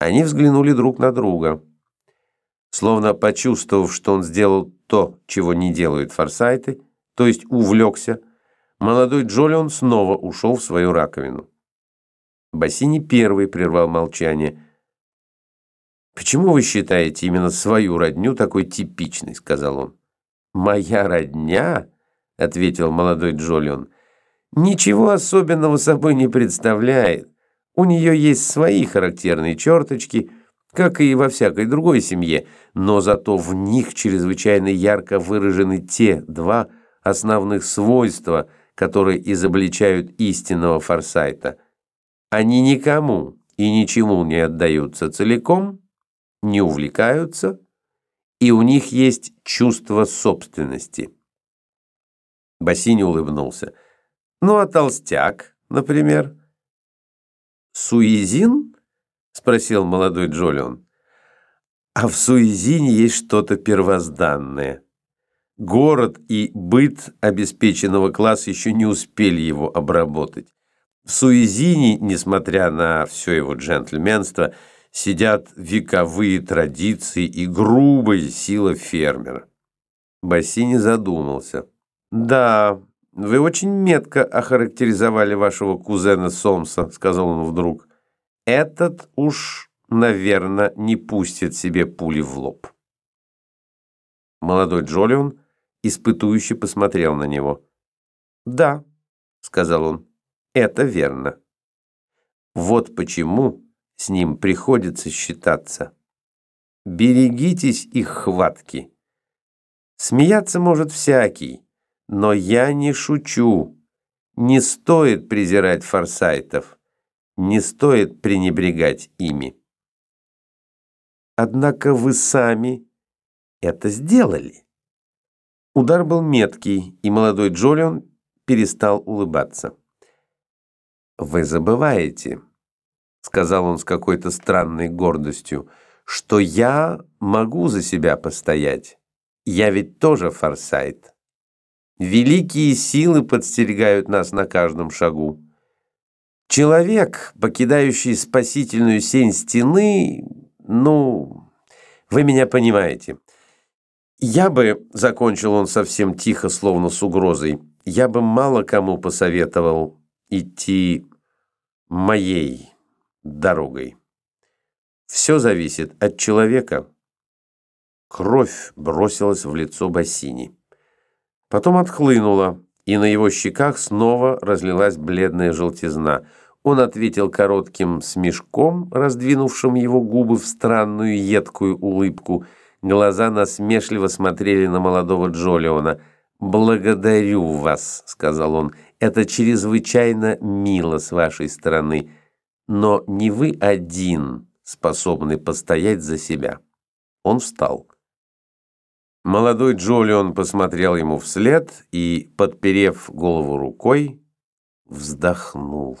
Они взглянули друг на друга. Словно почувствовав, что он сделал то, чего не делают форсайты, то есть увлекся, молодой Джолион снова ушел в свою раковину. Бассини первый прервал молчание. «Почему вы считаете именно свою родню такой типичной?» — сказал он. «Моя родня?» — ответил молодой Джолион. «Ничего особенного собой не представляет. У нее есть свои характерные черточки, как и во всякой другой семье, но зато в них чрезвычайно ярко выражены те два основных свойства, которые изобличают истинного Форсайта. Они никому и ничему не отдаются целиком, не увлекаются, и у них есть чувство собственности. Бассини улыбнулся. Ну а толстяк, например? «Суизин?» — спросил молодой Джолион. «А в Суизине есть что-то первозданное. Город и быт обеспеченного класса еще не успели его обработать. В Суизине, несмотря на все его джентльменство, сидят вековые традиции и грубая сила фермера». Бассини задумался. «Да, «Вы очень метко охарактеризовали вашего кузена Сомса», — сказал он вдруг. «Этот уж, наверное, не пустит себе пули в лоб». Молодой Джолион испытующе посмотрел на него. «Да», — сказал он, — «это верно. Вот почему с ним приходится считаться. Берегитесь их хватки. Смеяться может всякий, но я не шучу. Не стоит презирать форсайтов. Не стоит пренебрегать ими. Однако вы сами это сделали. Удар был меткий, и молодой Джолион перестал улыбаться. «Вы забываете», — сказал он с какой-то странной гордостью, «что я могу за себя постоять. Я ведь тоже форсайт». Великие силы подстерегают нас на каждом шагу. Человек, покидающий спасительную сень стены, ну, вы меня понимаете. Я бы, закончил он совсем тихо, словно с угрозой, я бы мало кому посоветовал идти моей дорогой. Все зависит от человека. Кровь бросилась в лицо Бассини. Потом отхлынула, и на его щеках снова разлилась бледная желтизна. Он ответил коротким смешком, раздвинувшим его губы в странную едкую улыбку. Глаза насмешливо смотрели на молодого Джолиона. «Благодарю вас», — сказал он, — «это чрезвычайно мило с вашей стороны, но не вы один способны постоять за себя». Он встал. Молодой Джолион посмотрел ему вслед и, подперев голову рукой, вздохнул.